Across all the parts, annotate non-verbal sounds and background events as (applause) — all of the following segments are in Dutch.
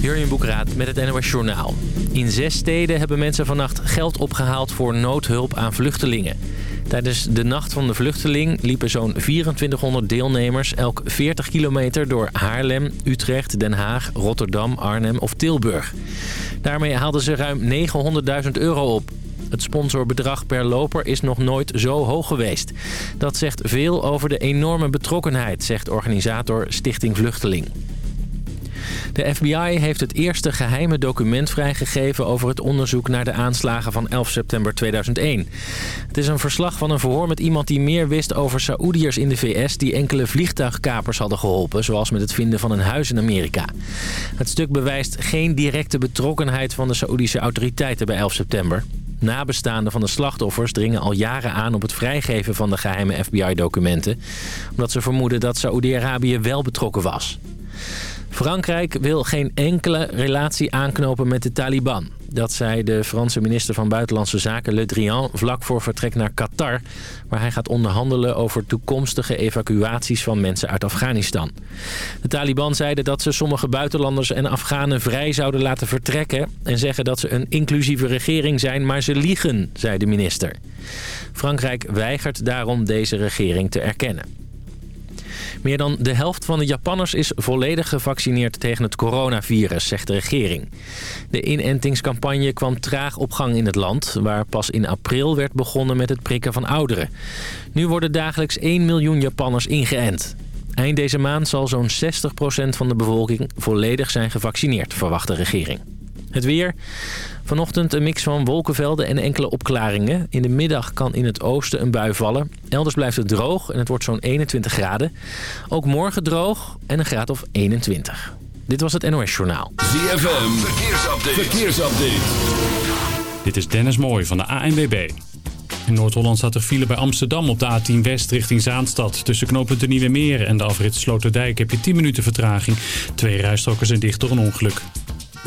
Jurjen Boekraat met het NOS Journaal. In zes steden hebben mensen vannacht geld opgehaald voor noodhulp aan vluchtelingen. Tijdens de Nacht van de Vluchteling liepen zo'n 2400 deelnemers... elk 40 kilometer door Haarlem, Utrecht, Den Haag, Rotterdam, Arnhem of Tilburg. Daarmee haalden ze ruim 900.000 euro op. Het sponsorbedrag per loper is nog nooit zo hoog geweest. Dat zegt veel over de enorme betrokkenheid, zegt organisator Stichting Vluchteling. De FBI heeft het eerste geheime document vrijgegeven over het onderzoek naar de aanslagen van 11 september 2001. Het is een verslag van een verhoor met iemand die meer wist over Saoediërs in de VS die enkele vliegtuigkapers hadden geholpen, zoals met het vinden van een huis in Amerika. Het stuk bewijst geen directe betrokkenheid van de Saoedische autoriteiten bij 11 september. Nabestaanden van de slachtoffers dringen al jaren aan op het vrijgeven van de geheime FBI-documenten... omdat ze vermoeden dat Saoedi-Arabië wel betrokken was. Frankrijk wil geen enkele relatie aanknopen met de Taliban. Dat zei de Franse minister van Buitenlandse Zaken Le Drian vlak voor vertrek naar Qatar... waar hij gaat onderhandelen over toekomstige evacuaties van mensen uit Afghanistan. De Taliban zeiden dat ze sommige buitenlanders en Afghanen vrij zouden laten vertrekken... en zeggen dat ze een inclusieve regering zijn, maar ze liegen, zei de minister. Frankrijk weigert daarom deze regering te erkennen. Meer dan de helft van de Japanners is volledig gevaccineerd tegen het coronavirus, zegt de regering. De inentingscampagne kwam traag op gang in het land, waar pas in april werd begonnen met het prikken van ouderen. Nu worden dagelijks 1 miljoen Japanners ingeënt. Eind deze maand zal zo'n 60% van de bevolking volledig zijn gevaccineerd, verwacht de regering. Het weer. Vanochtend een mix van wolkenvelden en enkele opklaringen. In de middag kan in het oosten een bui vallen. Elders blijft het droog en het wordt zo'n 21 graden. Ook morgen droog en een graad of 21. Dit was het NOS Journaal. ZFM, verkeersupdate. verkeersupdate. Dit is Dennis Mooij van de ANWB. In Noord-Holland staat er file bij Amsterdam op de A10 West richting Zaanstad. Tussen knooppunt de Nieuwe Meer en de afrit Sloterdijk heb je 10 minuten vertraging. Twee rijstroken zijn dicht door een ongeluk.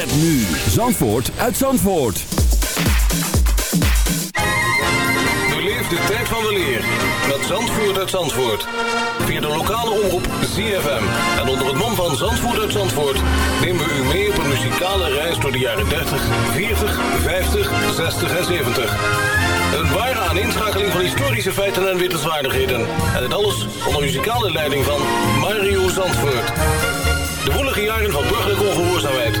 Met nu Zandvoort uit Zandvoort. Beleef de tijd van de leer met Zandvoort uit Zandvoort. Via de lokale omroep ZFM. En onder het mom van Zandvoort uit Zandvoort... nemen we u mee op een muzikale reis door de jaren 30, 40, 50, 60 en 70. Een ware aaninschakeling van historische feiten en wittelswaardigheden. En het alles onder muzikale leiding van Mario Zandvoort. De woelige jaren van burgerlijke ongehoorzaamheid,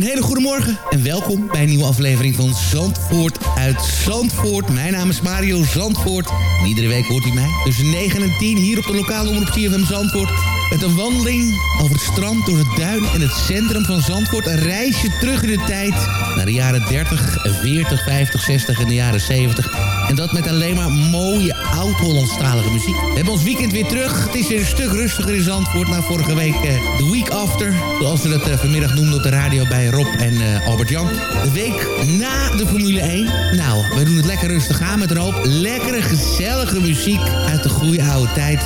Een hele goede morgen en welkom bij een nieuwe aflevering van Zandvoort uit Zandvoort. Mijn naam is Mario Zandvoort. Iedere week hoort u mij tussen 9 en 10 hier op de lokale omroep CFM Zandvoort. Met een wandeling over het strand, door het duin en het centrum van Zandvoort. Een reisje terug in de tijd naar de jaren 30, 40, 50, 60 en de jaren 70. En dat met alleen maar mooie oud-Hollandstalige muziek. We hebben ons weekend weer terug. Het is weer een stuk rustiger in Zandvoort na vorige week. eh, de week after, zoals we dat eh, vanmiddag noemden op de radio bij Rob en eh, Albert-Jan. De week na de Formule 1. Nou, we doen het lekker rustig aan met een lekkere, gezellige muziek uit de goede oude tijd.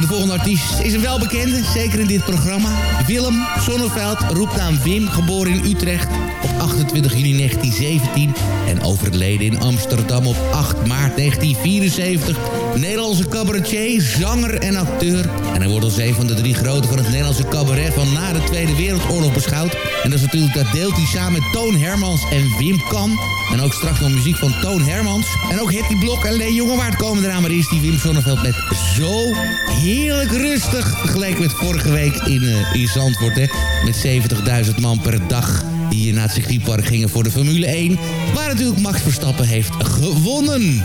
En de volgende artiest is een welbekende, zeker in dit programma. Willem Sonneveld, roepnaam Wim, geboren in Utrecht op 28 juni 1917... en overleden in Amsterdam op 8 maart 1974. Nederlandse cabaretier, zanger en acteur. En hij wordt als een van de drie grote van het Nederlandse cabaret... van na de Tweede Wereldoorlog beschouwd. En dat is natuurlijk, dat deelt hij samen met Toon Hermans en Wim Kan. En ook straks nog muziek van Toon Hermans. En ook Hetty Blok en Leen Jongewaard komen eraan. Maar eerst die Wim Sonneveld met Zo heerlijk rustig. Vergeleken met vorige week in, eh, in Zandvoort. Hè, met 70.000 man per dag die hier naar het circuitpark gingen voor de Formule 1. Waar natuurlijk Max Verstappen heeft gewonnen.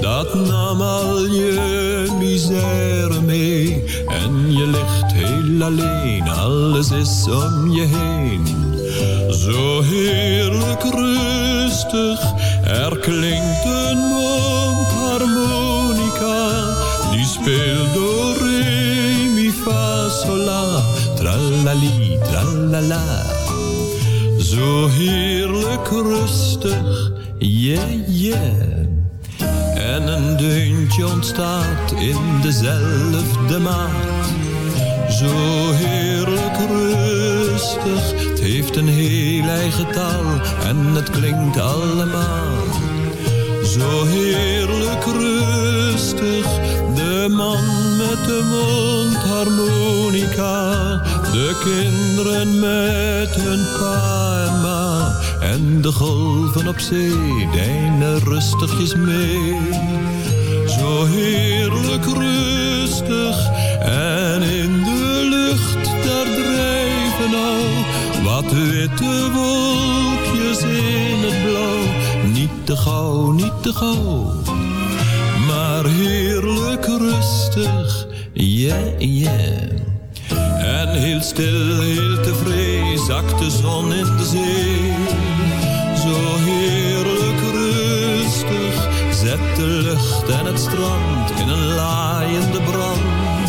Dat nam al je misère mee. En je ligt heel alleen, alles is om je heen. Zo heerlijk rustig, er klinkt een mondharmonica. Die speelt door re, mi, fa, tralali, tralala. Zo heerlijk rustig, yeah, yeah. En een deuntje ontstaat in dezelfde maat. Zo heerlijk rustig, het heeft een heel eigen taal en het klinkt allemaal. Zo heerlijk rustig, de man met de mondharmonica, de kinderen met hun pa en de golven op zee deinen rustigjes mee. Zo heerlijk rustig en in de lucht daar drijven al wat witte wolkjes in het blauw. Niet te gauw, niet te gauw, maar heerlijk rustig, yeah, yeah. En heel stil, heel tevreden zakt de zon in de zee. Zet de lucht en het strand in een laaiende brand.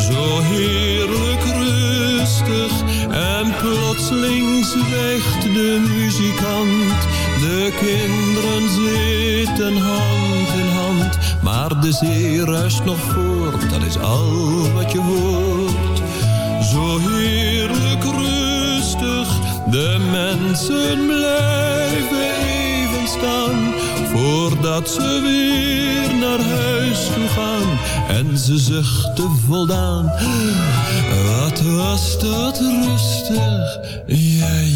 Zo heerlijk rustig en plotseling zwijgt de muzikant. De kinderen zitten hand in hand, maar de zee ruist nog voort, dat is al wat je hoort. Zo heerlijk rustig, de mensen blijven even staan, voordat ze weer naar huis toe gaan. En ze zuchten voldaan, wat was dat rustig, ja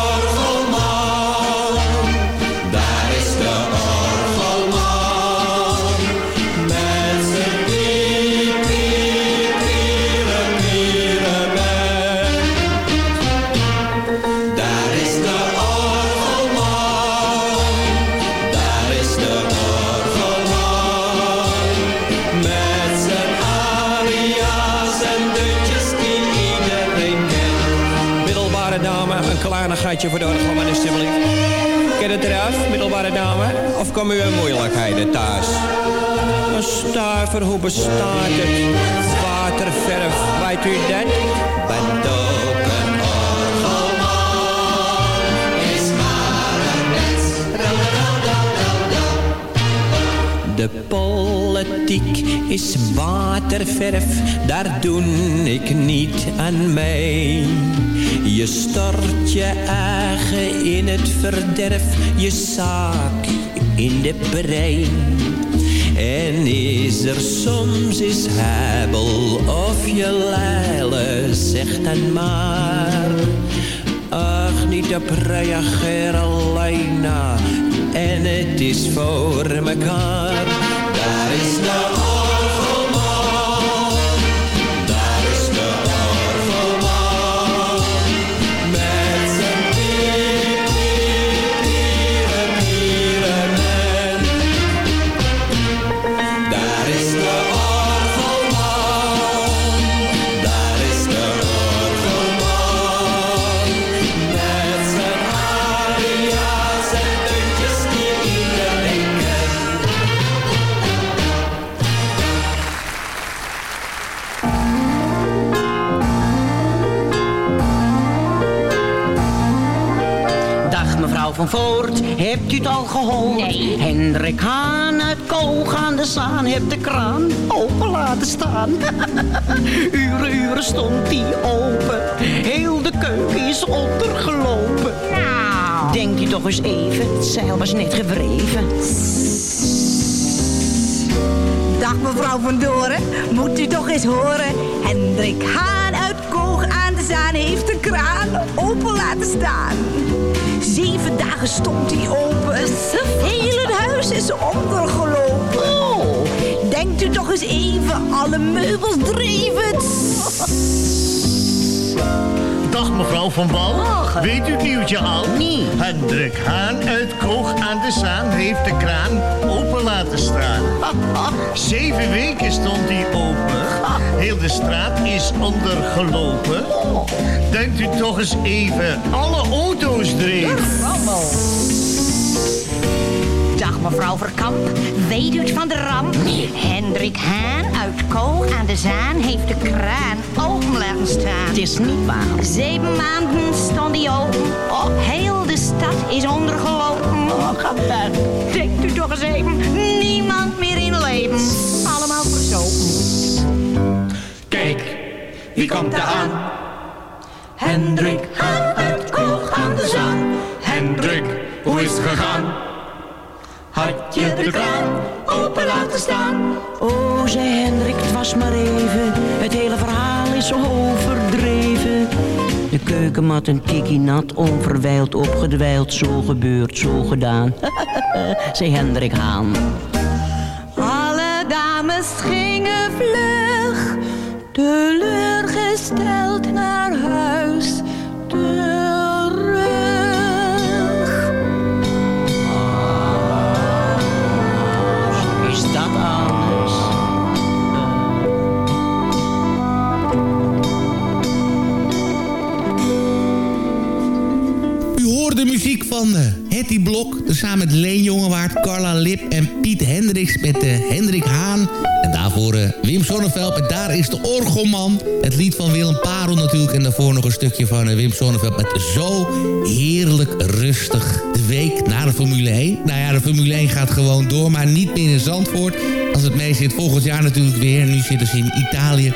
kleinigheidje voor de orgelman alsjeblieft. Ken het eraf, middelbare dame? Of komen u in moeilijkheden thuis? Een stuiver, hoe bestaat het? Waterverf, weet u dat? De politiek is waterverf, daar doe ik niet aan mee. Je stort je eigen in het verderf, je zaak in de brei. En is er soms is hebel of je leile, zeg dan maar. Ach, niet op alleen na. En het is voor mekaar. Nee. Hendrik Haan uit Koog aan de Zaan heeft de kraan open laten staan. (laughs) uren, uren stond die open. Heel de keuken is ondergelopen. Nou. Denkt u toch eens even, het zeil was net gewreven. Dag mevrouw van Doren, moet u toch eens horen. Hendrik Haan heeft de kraan open laten staan. Zeven dagen stond hij open. Het huis is ondergelopen. Oh. Denkt u toch eens even, alle meubels dreven. Dag mevrouw Van Bal. Weet u het nieuwtje al? Nee. Hendrik Haan uit Koog aan de Zaan heeft de kraan open laten staan. (laughs) Zeven weken stond hij open. Heel de straat is ondergelopen. Denkt u toch eens even, alle auto's dreven. Dag mevrouw Verkamp, weet u het van de ramp? Hendrik Haan uit Koog aan de Zaan heeft de kraan staan. Het is niet waar. Zeven maanden stond hij open. Oh, heel de stad is ondergelopen. Oh, ga weg. Denkt u toch eens even, niemand meer in leven. Allemaal verzopen. Kijk, wie komt er aan? Hendrik keukenmat een tikkie nat, onverwijld opgedwijld. Zo gebeurd, zo gedaan. (laughs) zei Hendrik Haan. Alle dames gingen vlug, teleurgesteld naar huis. Muziek van uh, Hetty Blok. Samen met Leen Jongewaard, Carla Lip en Piet Hendricks met uh, Hendrik Haan. En daarvoor uh, Wim Sonneveld met Daar is de Orgelman. Het lied van Willem Parel natuurlijk. En daarvoor nog een stukje van Wim Sonneveld met Zo heerlijk rustig. De week na de Formule 1. Nou ja, de Formule 1 gaat gewoon door, maar niet meer in Zandvoort. Als het mee zit, volgend jaar natuurlijk weer. Nu zitten ze in Italië.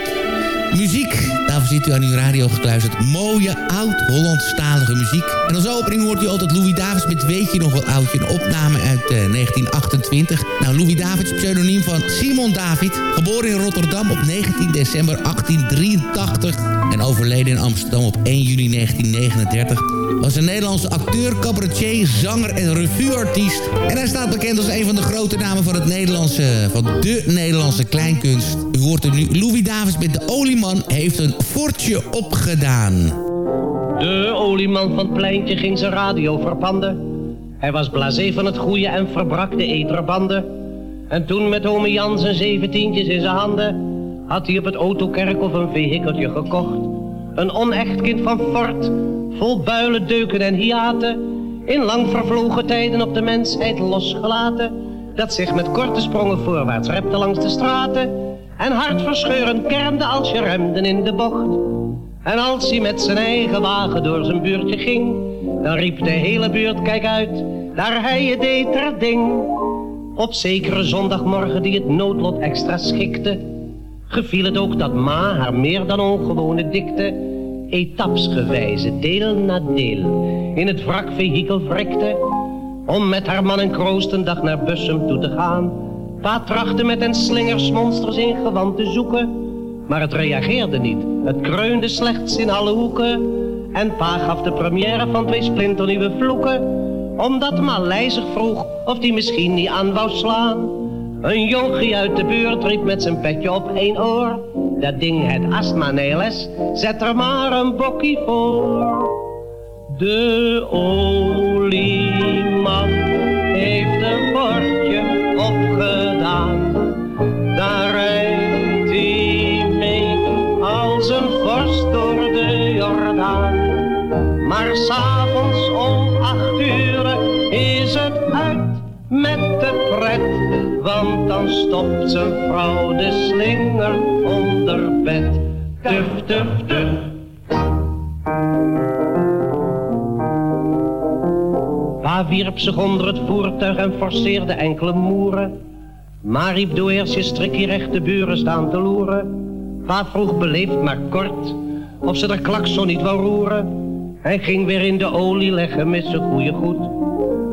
Muziek, zit u aan uw radio gekluisterd. Mooie, oud-Hollandstalige muziek. En als opening hoort u altijd Louis Davids met Weet je nog wel oudje? Een opname uit eh, 1928. Nou, Louis Davids, pseudoniem van Simon David. Geboren in Rotterdam op 19 december 1883. En overleden in Amsterdam op 1 juni 1939. Was een Nederlandse acteur, cabaretier, zanger en revueartiest. En hij staat bekend als een van de grote namen van het Nederlandse, van de Nederlandse kleinkunst. U hoort er nu Louis Davids met de olieman heeft een fortje opgedaan. De olieman van het pleintje ging zijn radio verpanden. Hij was blasé van het goede en verbrak de eterbanden. En toen met ome Jan zijn zeventientjes in zijn handen... had hij op het autokerkhof een vehikeltje gekocht. Een onecht kind van fort, vol builen, deuken en hiaten... in lang vervlogen tijden op de mensheid losgelaten... dat zich met korte sprongen voorwaarts repte langs de straten... en hartverscheurend kermde als je remden in de bocht... En als hij met zijn eigen wagen door zijn buurtje ging, dan riep de hele buurt, kijk uit, daar hij je deed er ding. Op zekere zondagmorgen die het noodlot extra schikte, geviel het ook dat ma haar meer dan ongewone dikte, etapsgewijze, deel na deel, in het wrakvehikel wrikte, om met haar man en kroost een dag naar Bussum toe te gaan. Pa trachtte met een slingersmonsters in gewand te zoeken, maar het reageerde niet. Het kreunde slechts in alle hoeken. En pa gaf de première van twee splinternieuwe vloeken. Omdat Malij zich vroeg of die misschien niet aan wou slaan. Een jonkie uit de buurt riep met zijn petje op één oor. Dat ding het astma neles, zet er maar een bokkie voor. De olieman heeft S'avonds om acht uur is het uit met de pret. Want dan stopt zijn vrouw de slinger onder bed. Tuf, tuf, tuf. Pa wierp zich onder het voertuig en forceerde enkele moeren. Maar riep doe eerst je strikje recht de buren staan te loeren. Pa vroeg beleefd maar kort of ze de klakson niet wou roeren. Hij ging weer in de olie leggen met zijn goede goed.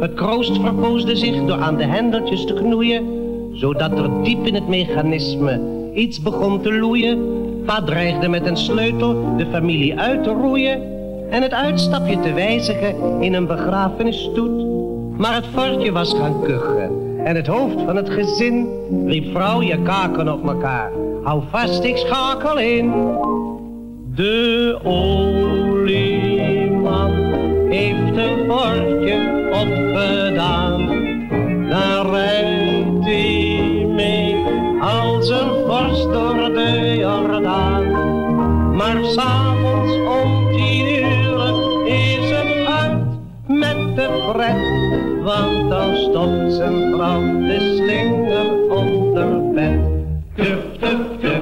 Het kroost verpoosde zich door aan de hendeltjes te knoeien, zodat er diep in het mechanisme iets begon te loeien. Pa dreigde met een sleutel de familie uit te roeien en het uitstapje te wijzigen in een begrafenisstoet. Maar het vartje was gaan kuchen en het hoofd van het gezin riep vrouw je kaken op elkaar. Hou vast, ik schakel in. De olieman heeft een bordje opgedaan. Daar rijdt hij mee als een vorst door de Jordaan. Maar s'avonds om tien uur is het uit met de pret. Want dan stopt zijn vrouw de slinger onder bed. Tuf.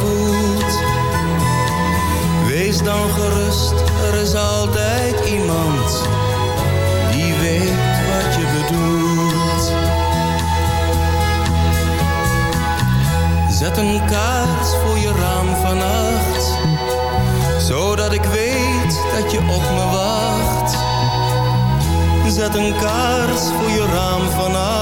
voelt. Wees dan gerust, er is altijd iemand die weet wat je bedoelt. Zet een kaars voor je raam vannacht, zodat ik weet dat je op me wacht. Zet een kaars voor je raam vannacht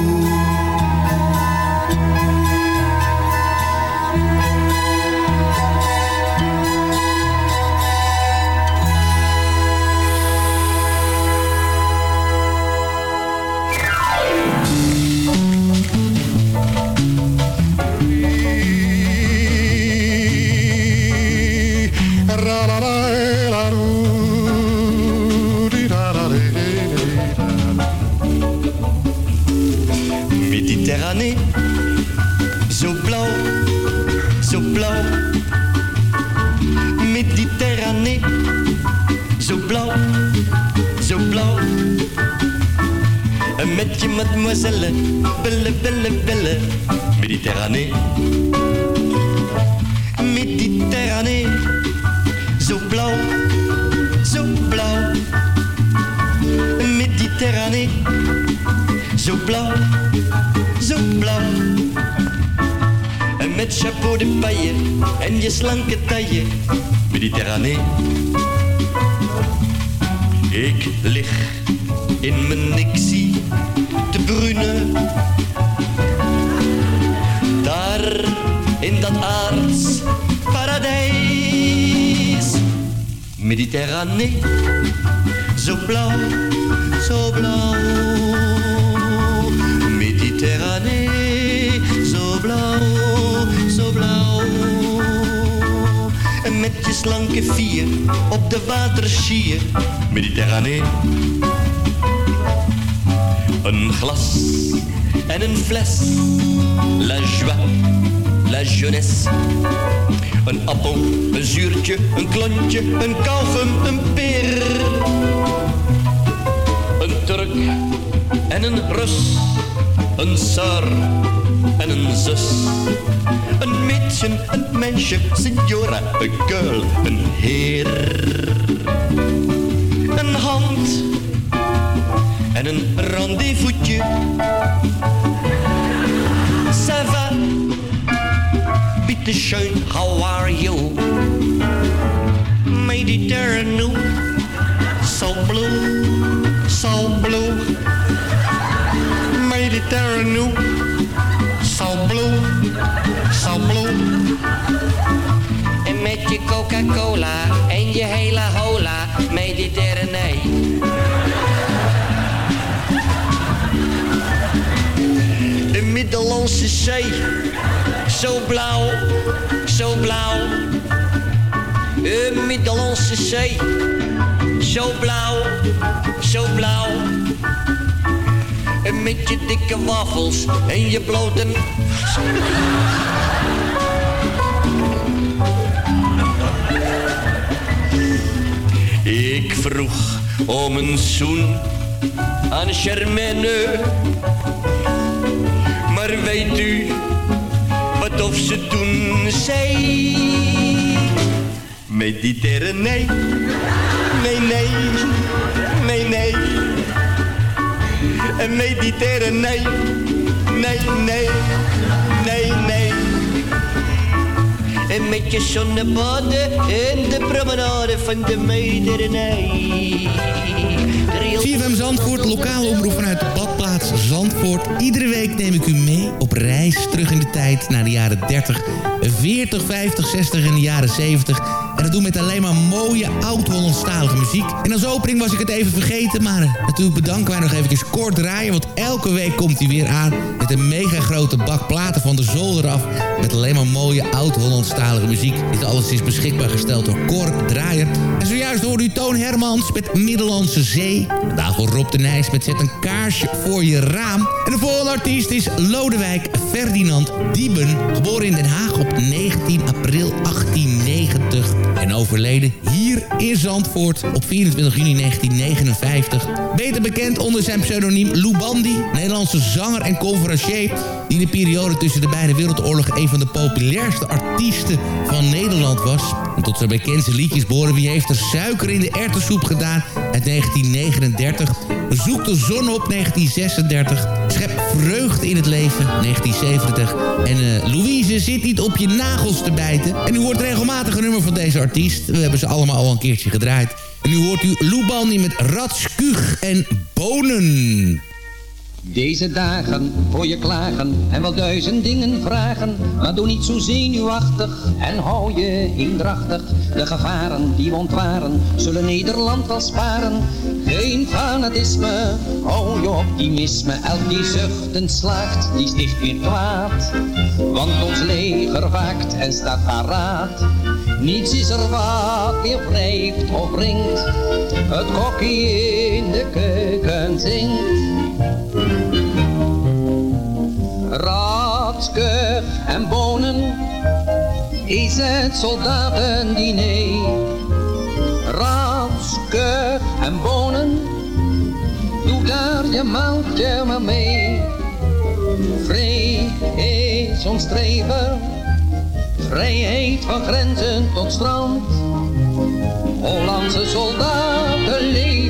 Met je mademoiselle, belle, belle, belle. Mediterranee. Mediterranee. Zo blauw, zo blauw. Mediterranee. Zo blauw, zo blauw. En met chapeau de paille en je slanke taille. Mediterranee. Ik lig in mijn nixie te brunen. Daar in dat aards paradijs. Mediterranee, zo blauw, zo blauw. Mediterranee, zo blauw, zo blauw. En met je slanke vier op de waterschier. Mediterranee. Een glas en een fles. La joie, la jeunesse. Een appel, een zuurtje, een klontje, een kauwgum, een peer. Een Turk en een Rus. Een sir en een zus. Een meisje, een meisje, signora, een girl, een heer. Rendezvous'tje. Ça va, bitteschön, how are you? Mediterranean, so blue, so blue. Mediterranean, so blue, so blue. En met je Coca-Cola Zee, zo blauw, zo blauw. De Middellandse Zee, zo blauw, zo blauw. En met je dikke wafels en je blote... Ik vroeg om een zoen aan Germaine. Weet u wat of ze toen zei? Mediterranee, nee, nee, nee, nee. En Mediterranee, nee, nee, nee, nee. En met je zonnebaden en de promenade van de Mediterranee. CFM Zandvoort, lokale omroep vanuit de badplaats Zandvoort. Iedere week neem ik u mee op reis terug in de tijd naar de jaren 30, 40, 50, 60 en de jaren 70. En dat doen met alleen maar mooie oud-Hollandstalige muziek. En als opening was ik het even vergeten, maar eh, natuurlijk bedanken wij nog even kort draaien. Want elke week komt hij weer aan met een mega grote bak platen van de zolder af. Met alleen maar mooie oud-Hollandstalige muziek. Dit alles is beschikbaar gesteld door Cor Draaier. En zojuist hoorde u Toon Hermans met Middellandse Zee. Daarvoor Rob de Nijs met Zet een kaarsje voor je raam. En de volgende artiest is Lodewijk Ferdinand Dieben. Geboren in Den Haag op 19 april 1890. En overleden hier in Zandvoort op 24 juni 1959. Beter bekend onder zijn pseudoniem Lou Bandy. Nederlandse zanger en conferencier. Die in de periode tussen de beide wereldoorlogen een van de populairste artiesten van Nederland was. En tot zijn bekendste liedjes behoren Wie heeft er suiker in de erwtensoep gedaan uit 1939. Zoek de zon op 1936. Schep vreugde in het leven 1970. En uh, Louise zit niet op je nagels te bijten. En u hoort regelmatig een nummer van deze artiest. We hebben ze allemaal al een keertje gedraaid. En nu hoort u Lou Bandy met Ratskuug en Bonen. Deze dagen voor je klagen en wel duizend dingen vragen. Maar doe niet zo zenuwachtig en hou je eendrachtig. De gevaren die we ontwaren zullen Nederland wel sparen. Geen fanatisme, hou je optimisme. Elk die zuchten slaagt, die sticht weer kwaad. Want ons leger waakt en staat paraat. Niets is er wat weer wrijft of ringt. Het kokkie in de keuken zingt. Ratskug en bonen is het soldatendiner. Ratskug en bonen, doe daar je maaltje maar mee. Vrij is ons streven, vrijheid van grenzen tot strand. Hollandse soldaten leven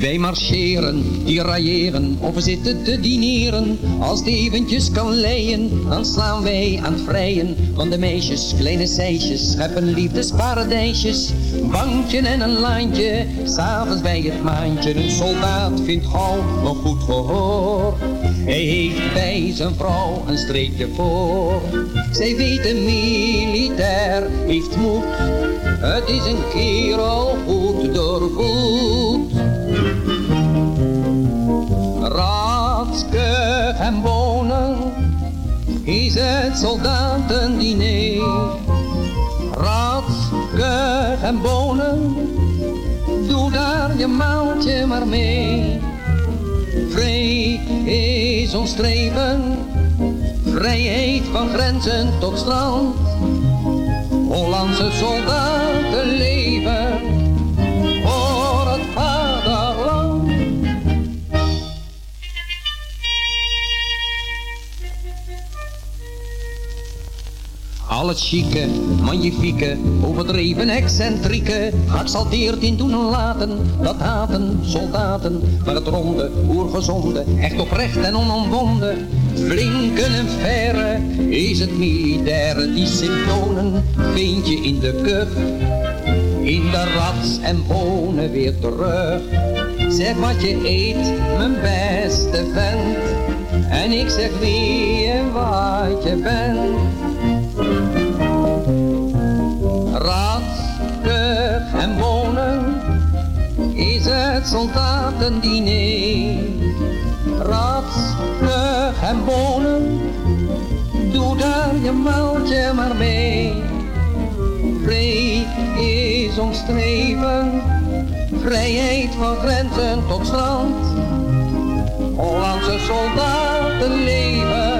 Wij marcheren, tirailleren of zitten te dineren. Als het eventjes kan leien, dan slaan wij aan het vrijen. Van de meisjes, kleine seisjes, scheppen liefdesparadijsjes. Bankje en een laantje, s'avonds bij het maantje. Een soldaat vindt gauw een goed gehoor. Hij heeft bij zijn vrouw een streepje voor. Zij weet een militair heeft moed. Het is een kerel goed doorvoed. Ratske en wonen is het soldatendiner. Ratske en wonen, doe daar je maaltje maar mee. Vrij is ons streven, vrijheid van grenzen tot strand. Hollandse soldaten leven Al het chique, magnifieke, overdreven excentrieke, geëxalteerd in doen en laten, dat haten soldaten, maar het ronde, oergezonde, echt oprecht en onomwonden, flinke en verre, is het militaire, die symptomen vind je in de kuch, in de rats en bonen weer terug. Zeg wat je eet, mijn beste vent, en ik zeg wie en wat je bent. Het soldatendiner. Raadskug en wonen, doe daar je maaltje maar mee. Vrij is ons streven, vrijheid van grenzen tot strand. Hollandse soldaten leven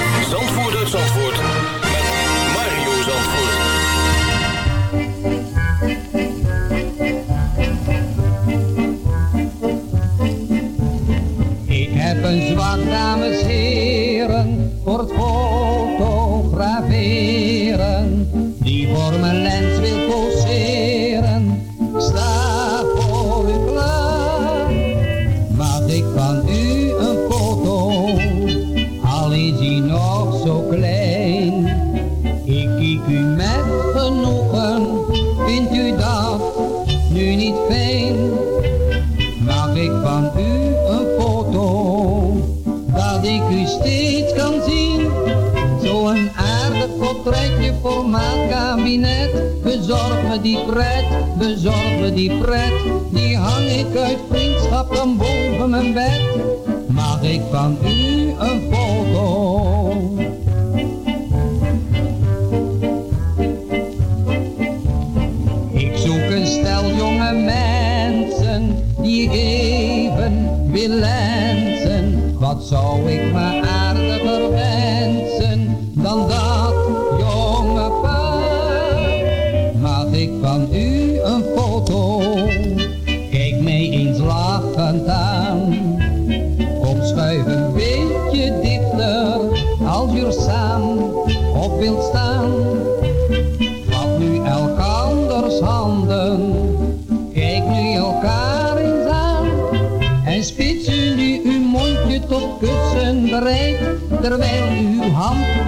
Die pret, bezorg me die pret. Die hang ik uit vriendschap dan boven mijn bed. Mag ik van u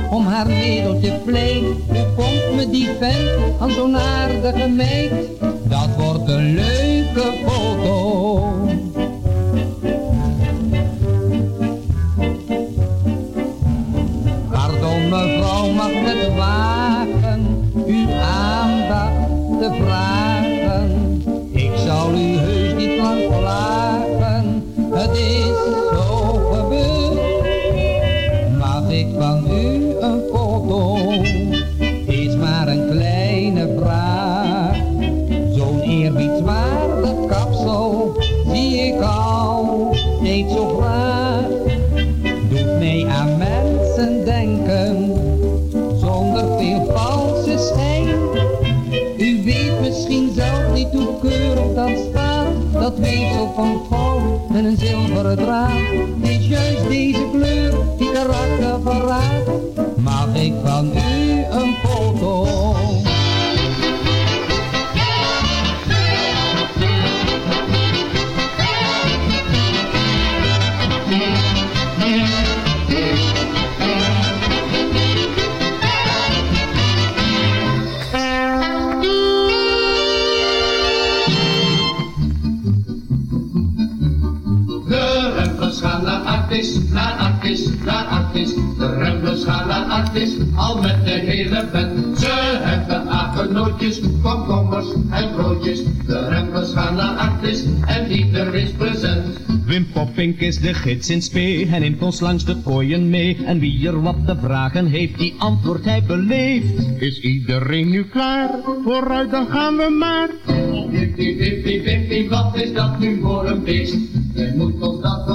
om haar middeltje vleet. U komt me die vent aan zo'n aardige meid, dat wordt een leuke foto. Een al met de hele band. Ze hebben apennootjes, komkommers en broodjes. De remmers gaan naar Artis en ieder is present. Wim Poppink is de gids in spee en neemt ons langs de kooien mee. En wie er wat te vragen heeft, die antwoordt hij beleefd. Is iedereen nu klaar? Vooruit, dan gaan we maar. Wippie, wippie, wippie, wat is dat nu voor een beest? Jij moet ons dat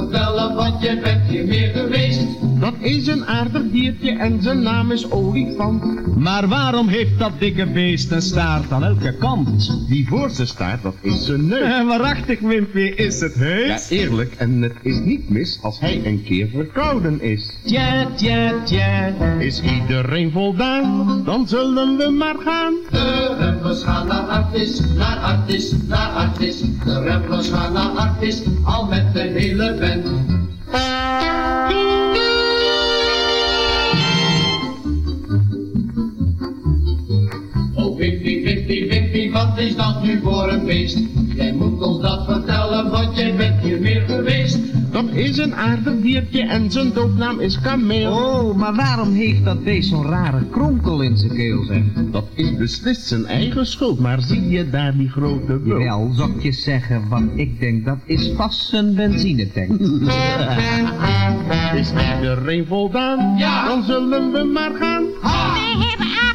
en zijn naam is olifant. Maar waarom heeft dat dikke beest een staart aan elke kant? Die voorste staart, dat is zijn neus. Eh, Waarachtig, Wimpy, is het Ja, heus? eerlijk, en het is niet mis als hij een keer verkouden is. Tja, tja, tja. Is iedereen voldaan, dan zullen we maar gaan. De remmers gaan naar Artis, naar Artis, naar Artis. De remmers gaan naar Artis, al met de hele band. Wippie, Wippie, Wippie, wat is dat nu voor een beest? Jij moet ons dat vertellen, want jij bent hier meer geweest. Dat is een aardig diertje en zijn doopnaam is kameel. Oh, maar waarom heeft dat beest zo'n rare kronkel in zijn keel, zeg? Dat is beslist zijn eigen schuld, maar zie je daar die grote bult? Wel, zou ik je zeggen wat ik denk, dat is vast een benzinetank. (laughs) Is iedereen voldaan? Ja. Dan zullen we maar gaan. Wij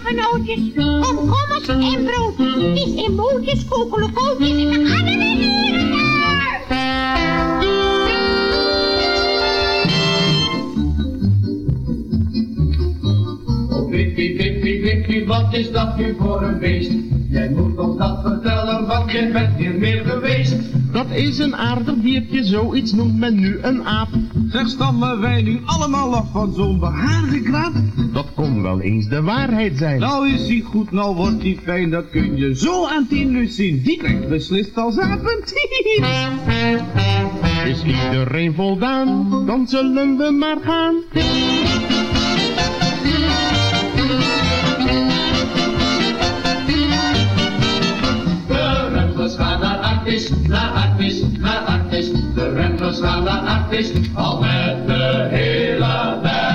hebben apennootjes, komkommers en broodjes. Vis en bootjes, kokelokootjes en we gaan er Wippie, Wippie, Wippie, wat is dat nu voor een beest? Jij moet ons dat vertellen, want jij bent hier meer geweest. Dat is een aardig diertje, zoiets noemt men nu een aap. Zeg, stammen wij nu allemaal af van zo'n behaarde krab? Dat kon wel eens de waarheid zijn. Nou is die goed, nou wordt die fijn, dat kun je zo aan tien zien. Die krijgt beslist als apentien. Is iedereen voldaan? Dan zullen we maar gaan. Met de hele band.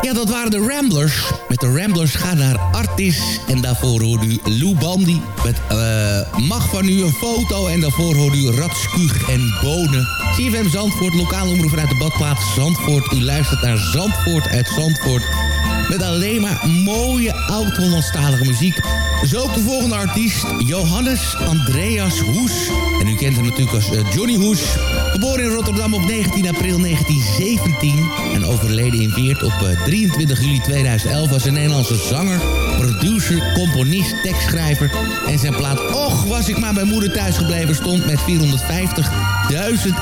Ja, dat waren de Ramblers. Met de Ramblers gaan naar Artis. En daarvoor hoorde u Lou Bandy. Met eh, Mag van u een foto. En daarvoor hoorde u Ratskuug en Bonen. CFM Zandvoort, lokale omroep vanuit de badplaats Zandvoort. U luistert naar Zandvoort uit Zandvoort. Met alleen maar mooie oud-Hollandstalige muziek. Zo ook de volgende artiest, Johannes Andreas Hoes. En u kent hem natuurlijk als eh, Johnny Hoes. Geboren in Rotterdam op 19 april 1917 en overleden in Weert op eh, 23 juli 2011 was een Nederlandse zanger, producer, componist, tekstschrijver. En zijn plaat Och, was ik maar bij moeder thuis gebleven... stond met 450.000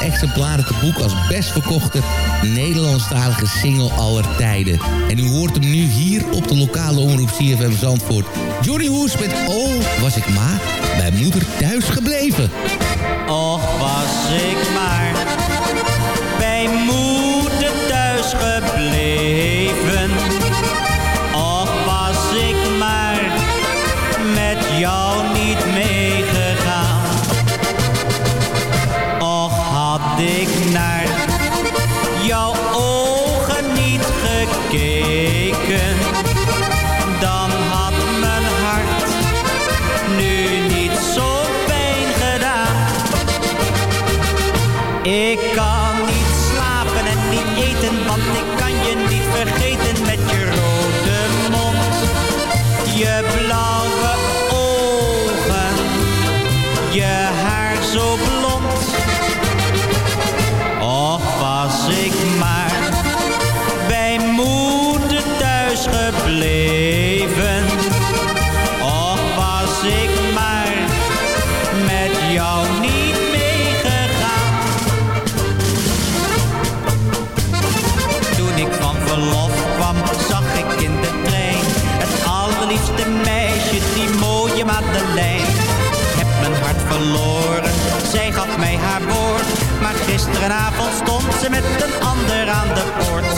exemplaren te boek als best verkochte Nederlandstalige single aller tijden. En u hoort hem nu hier op de lokale omroep CFM Zandvoort. Johnny Hoes met Oh, was ik maar bij moeder thuis gebleven. Och, was ik maar bij moeder thuis gebleven. so Gisteravond stond ze met een ander aan de poort.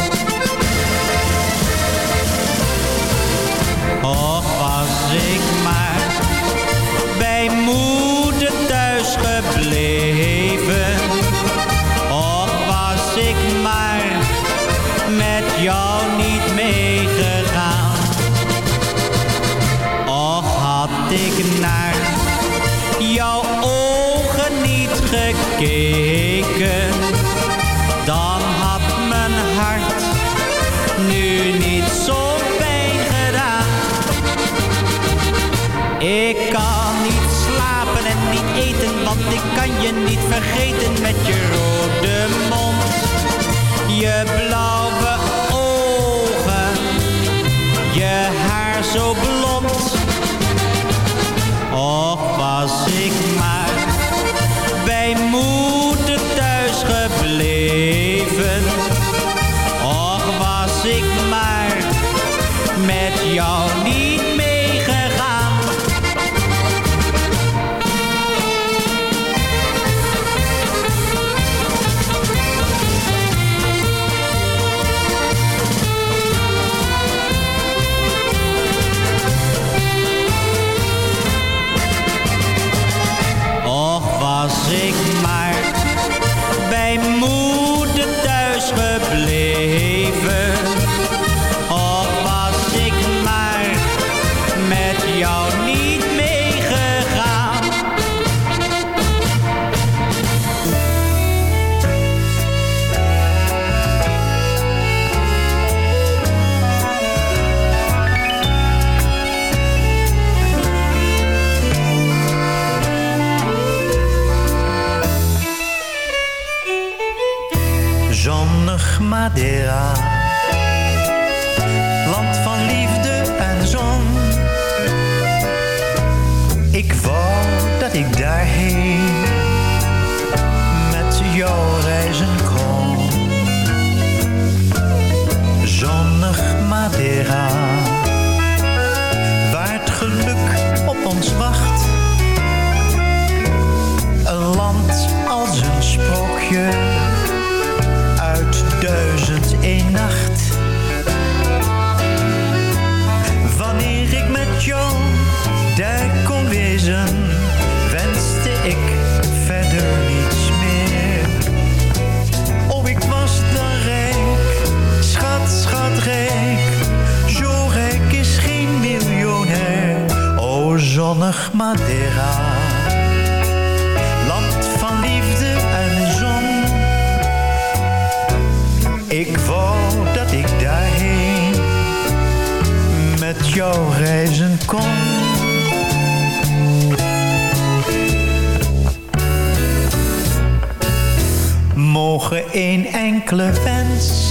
Een één enkele wens.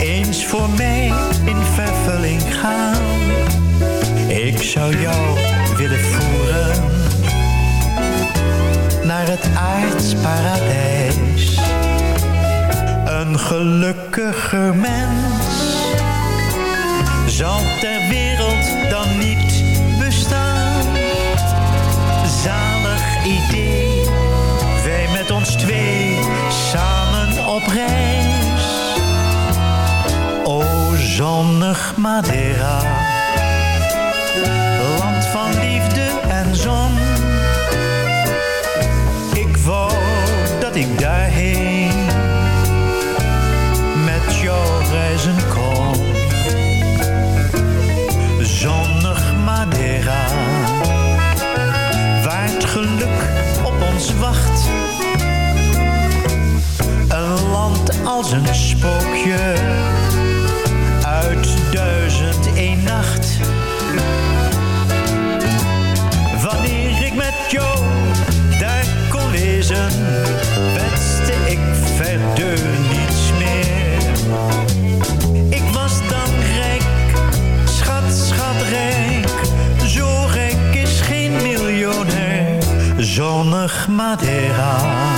Eens voor mij in vervulling gaan. Ik zou jou willen voeren naar het aardsparadijs. Een gelukkiger mens zal ter wereld op reis. O zonnig Madeira. Zonnig Madeira,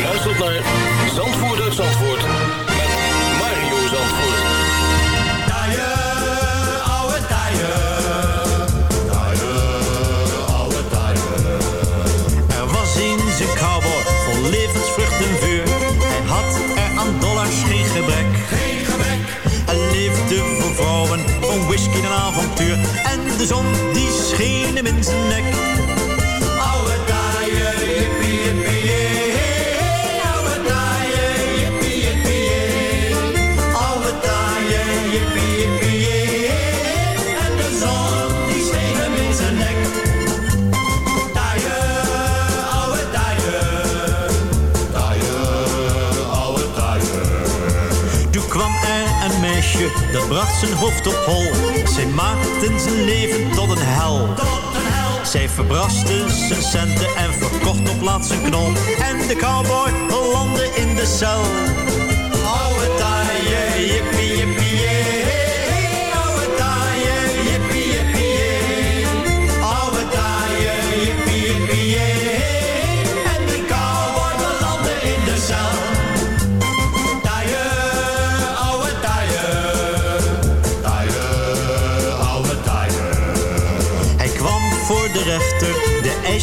U luistert naar Zandvoort uit Zandvoort met Mario Zandvoort. oude Er was eens een cowboy vol levensvrucht en vuur. Hij had er aan dollars geen gebrek. Geen gebrek. Hij leefde voor vrouwen, van whisky en avontuur. En de zon die scheen in zijn nek. Dat bracht zijn hoofd op hol. Zij maakten zijn leven tot een hel. Zij verbraste zijn centen en verkocht op laatst zijn knol. En de cowboy landde in de cel. Oude taaie, jippie, jippie,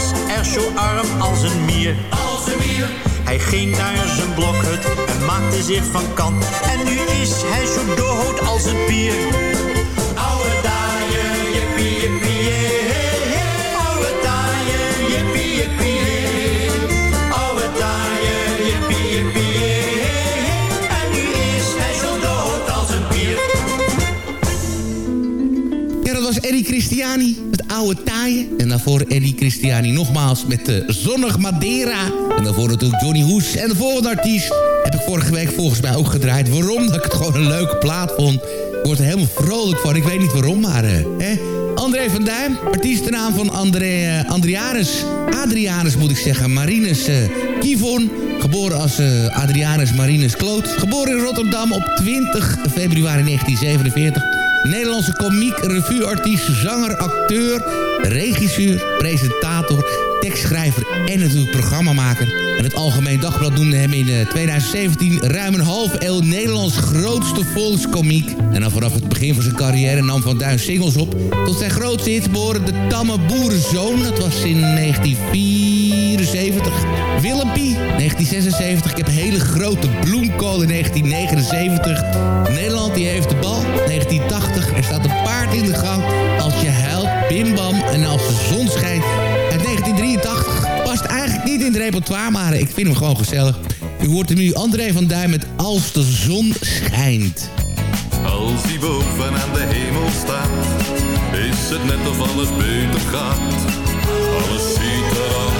Was er zo arm als een mier. Als een mier. Hij ging naar zijn blokhut en maakte zich van kant. En nu is hij zo dood als een pier. Oude taaie, jippie, jippie, jee. Oude taaie, jippie, jippie. Oude jippie, jippie, jee. En nu is hij zo dood als een pier. Ja, dat was Eddie Christiani, En daarvoor Eddie Christiani nogmaals met de Zonnig Madeira. En daarvoor natuurlijk Johnny Hoes. En de volgende artiest heb ik vorige week volgens mij ook gedraaid. Waarom? Dat ik het gewoon een leuke plaat vond. Ik word er helemaal vrolijk van. Ik weet niet waarom, maar... eh, hè? André van Duin, artiestennaam van André, uh, Adrianus. Adrianus moet ik zeggen. Marinus uh, Kivon, geboren als uh, Adrianus Marinus Kloot. Geboren in Rotterdam op 20 februari 1947. Nederlandse komiek, revueartiest, zanger, acteur, regisseur, presentator, tekstschrijver en natuurlijk programmamaker. En het Algemeen Dagblad noemde hem in 2017 ruim een half eeuw Nederlands grootste volkskomiek. En dan vanaf het begin van zijn carrière nam Van Duin singles op. Tot zijn grootste hits behoren De Tamme Boerenzoon. Dat was in 1974. Willempie, 1976. Ik heb hele grote bloemkool in 1979. Nederland die heeft de bal, 1980. Er staat een paard in de gang. Als je huilt, bimbam en als de zon schijnt. Uit 1983 past eigenlijk niet in het repertoire, maar ik vind hem gewoon gezellig. U hoort hem nu André van Duin met Als de zon schijnt. Als hij boven aan de hemel staat, is het net of alles beter gaat. Alles ziet er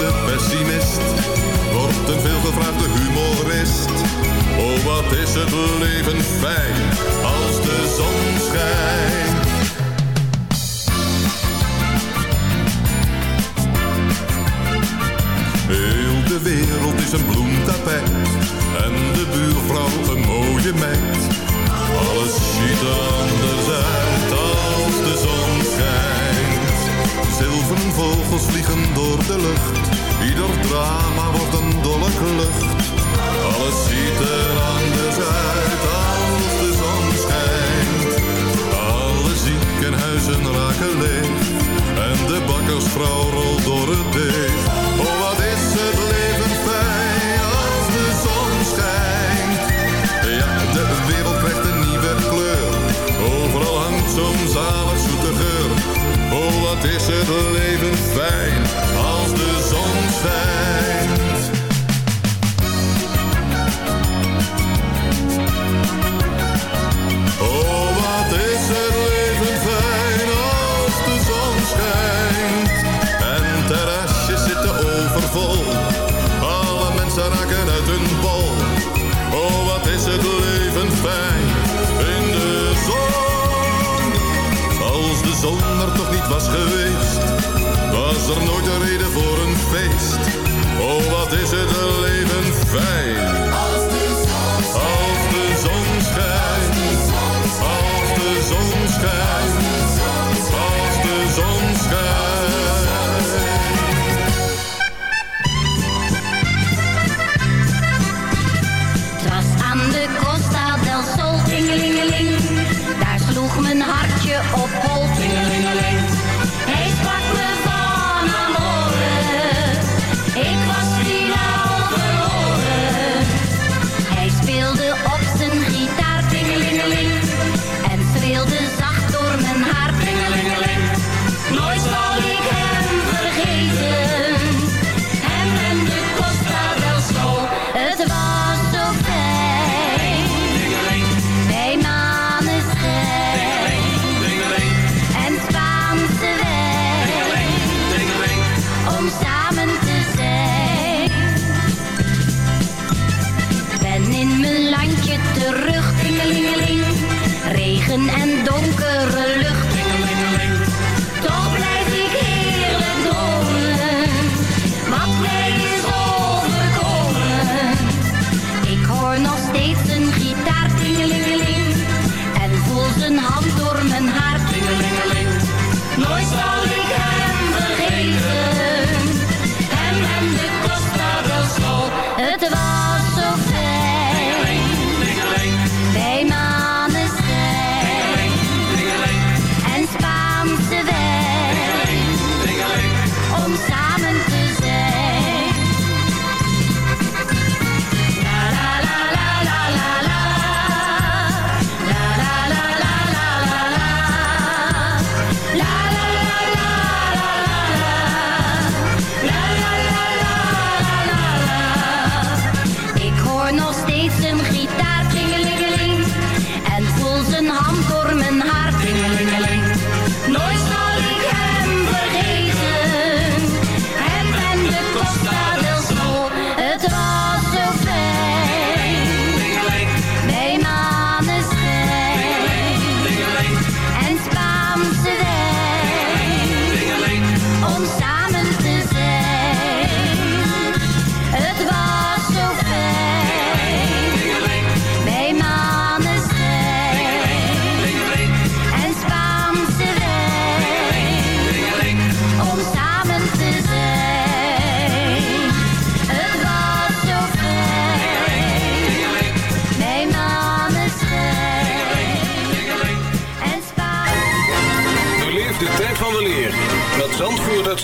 De pessimist wordt een veelgevraagde humorist. Oh, wat is het leven fijn als de zon schijnt. Heel de wereld is een bloemtapijt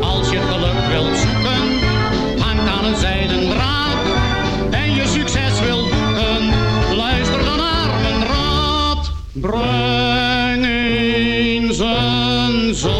Als je geluk wilt zoeken, hangt aan een zijden draad. En je succes wilt boeken, luister dan naar mijn raad. Breng eens een zonnetje